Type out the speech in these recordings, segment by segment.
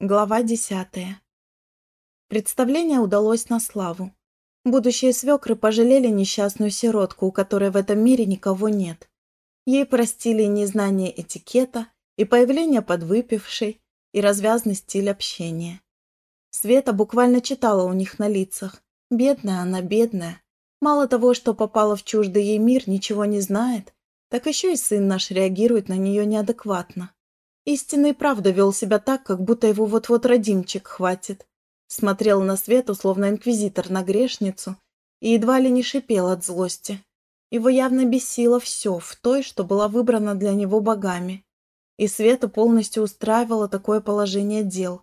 Глава десятая. Представление удалось на славу. Будущие свекры пожалели несчастную сиротку, у которой в этом мире никого нет. Ей простили незнание этикета, и появление подвыпившей, и развязный стиль общения. Света буквально читала у них на лицах. Бедная она, бедная. Мало того, что попала в чуждый ей мир, ничего не знает, так еще и сын наш реагирует на нее неадекватно. Истинный правда вел себя так, как будто его вот-вот родимчик хватит. Смотрел на Свету, словно инквизитор на грешницу, и едва ли не шипел от злости. Его явно бесило все в той, что была выбрана для него богами. И Света полностью устраивала такое положение дел.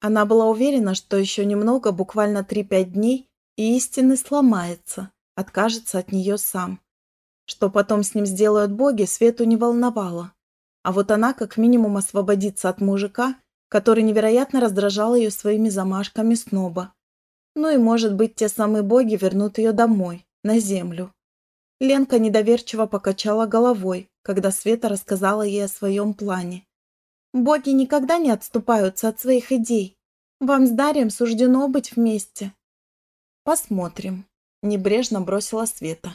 Она была уверена, что еще немного, буквально 3-5 дней, и истинный сломается, откажется от нее сам. Что потом с ним сделают боги, Свету не волновало. А вот она как минимум освободится от мужика, который невероятно раздражал ее своими замашками сноба. Ну и, может быть, те самые боги вернут ее домой, на землю. Ленка недоверчиво покачала головой, когда Света рассказала ей о своем плане. «Боги никогда не отступаются от своих идей. Вам с Дарием суждено быть вместе». «Посмотрим», – небрежно бросила Света.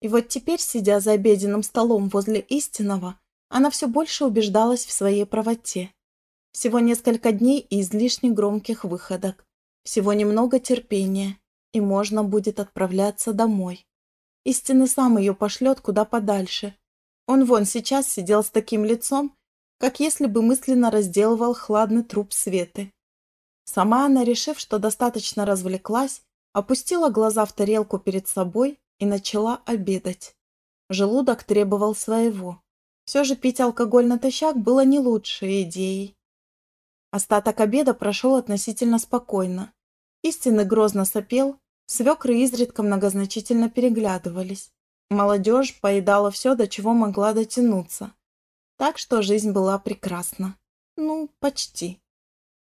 И вот теперь, сидя за обеденным столом возле истинного, она все больше убеждалась в своей правоте. Всего несколько дней и излишне громких выходок. Всего немного терпения, и можно будет отправляться домой. Истинный сам ее пошлет куда подальше. Он вон сейчас сидел с таким лицом, как если бы мысленно разделывал хладный труп Светы. Сама она, решив, что достаточно развлеклась, опустила глаза в тарелку перед собой и начала обедать. Желудок требовал своего. Все же пить алкоголь натощак было не лучшей идеей. Остаток обеда прошел относительно спокойно. Истинный грозно сопел, свекры изредка многозначительно переглядывались. Молодежь поедала все, до чего могла дотянуться. Так что жизнь была прекрасна. Ну, почти.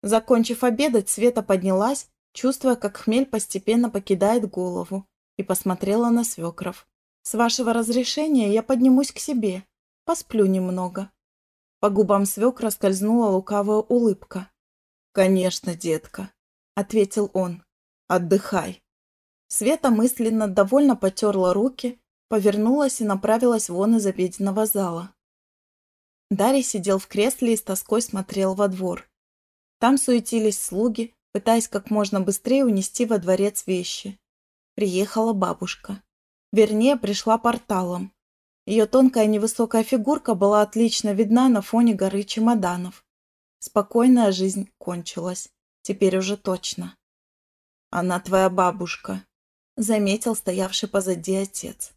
Закончив обедать, Света поднялась, чувствуя, как хмель постепенно покидает голову, и посмотрела на свекров. «С вашего разрешения я поднимусь к себе. Посплю немного. По губам свекра скользнула лукавая улыбка. «Конечно, детка», — ответил он. «Отдыхай». Света мысленно довольно потерла руки, повернулась и направилась вон из обеденного зала. Дарья сидел в кресле и с тоской смотрел во двор. Там суетились слуги, пытаясь как можно быстрее унести во дворец вещи. Приехала бабушка. Вернее, пришла порталом. Ее тонкая невысокая фигурка была отлично видна на фоне горы чемоданов. Спокойная жизнь кончилась. Теперь уже точно. «Она твоя бабушка», — заметил стоявший позади отец.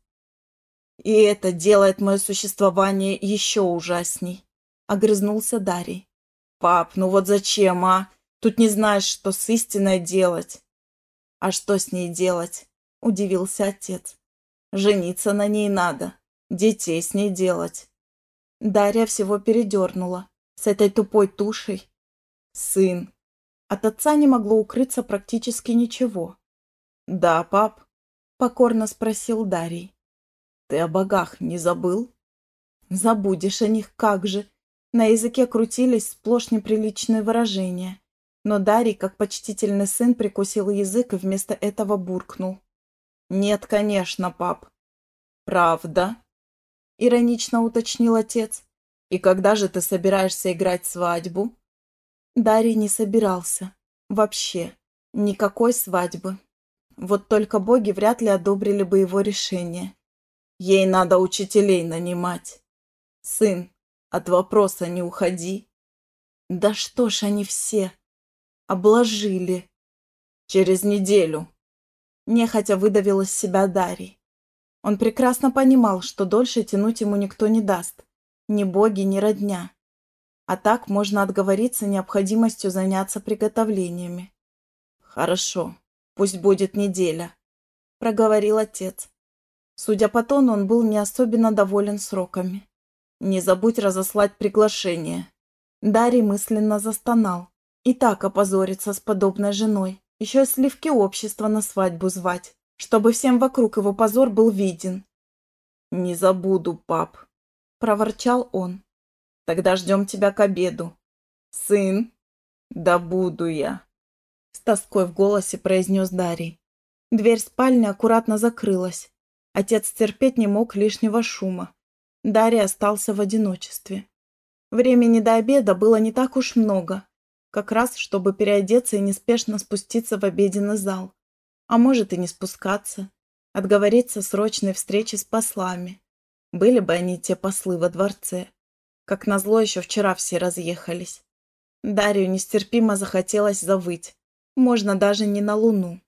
«И это делает мое существование еще ужасней», — огрызнулся Дарий. «Пап, ну вот зачем, а? Тут не знаешь, что с истиной делать». «А что с ней делать?» — удивился отец. «Жениться на ней надо детей с ней делать. Дарья всего передернула. С этой тупой тушей. Сын. От отца не могло укрыться практически ничего. «Да, пап?» – покорно спросил Дарий. «Ты о богах не забыл?» «Забудешь о них, как же!» На языке крутились сплошь неприличные выражения. Но Дарий, как почтительный сын, прикусил язык и вместо этого буркнул. «Нет, конечно, пап». «Правда?» – иронично уточнил отец. «И когда же ты собираешься играть свадьбу?» Дарий не собирался. Вообще. Никакой свадьбы. Вот только боги вряд ли одобрили бы его решение. Ей надо учителей нанимать. Сын, от вопроса не уходи. Да что ж они все обложили. Через неделю. Нехотя выдавил из себя Дарий. Он прекрасно понимал, что дольше тянуть ему никто не даст. Ни боги, ни родня. А так можно отговориться необходимостью заняться приготовлениями. «Хорошо, пусть будет неделя», – проговорил отец. Судя по тону, он был не особенно доволен сроками. «Не забудь разослать приглашение». Дарий мысленно застонал. И так опозориться с подобной женой. Еще и сливки общества на свадьбу звать чтобы всем вокруг его позор был виден. «Не забуду, пап», – проворчал он. «Тогда ждем тебя к обеду». «Сын?» Да буду я. С тоской в голосе произнес Дарий. Дверь спальни аккуратно закрылась. Отец терпеть не мог лишнего шума. Дарий остался в одиночестве. Времени до обеда было не так уж много, как раз чтобы переодеться и неспешно спуститься в обеденный зал. А может и не спускаться, отговориться срочной встречи с послами. Были бы они те послы во дворце. Как назло, еще вчера все разъехались. Дарью нестерпимо захотелось завыть. Можно даже не на луну.